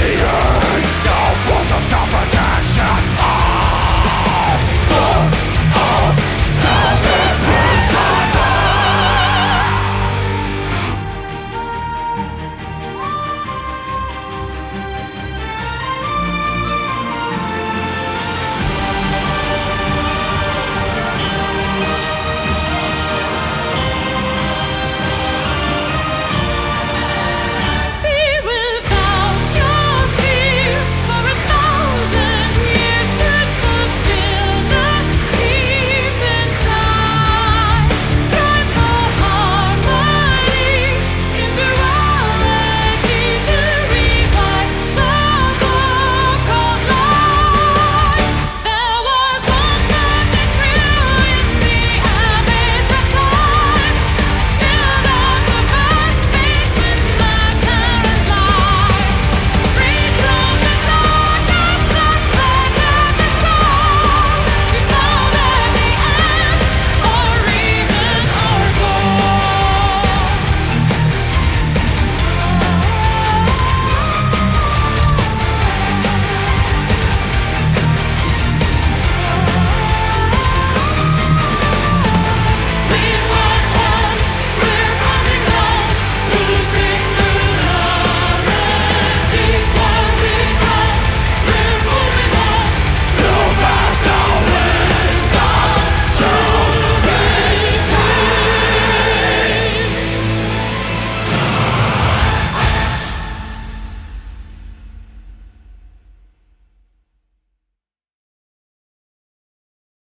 Chaos!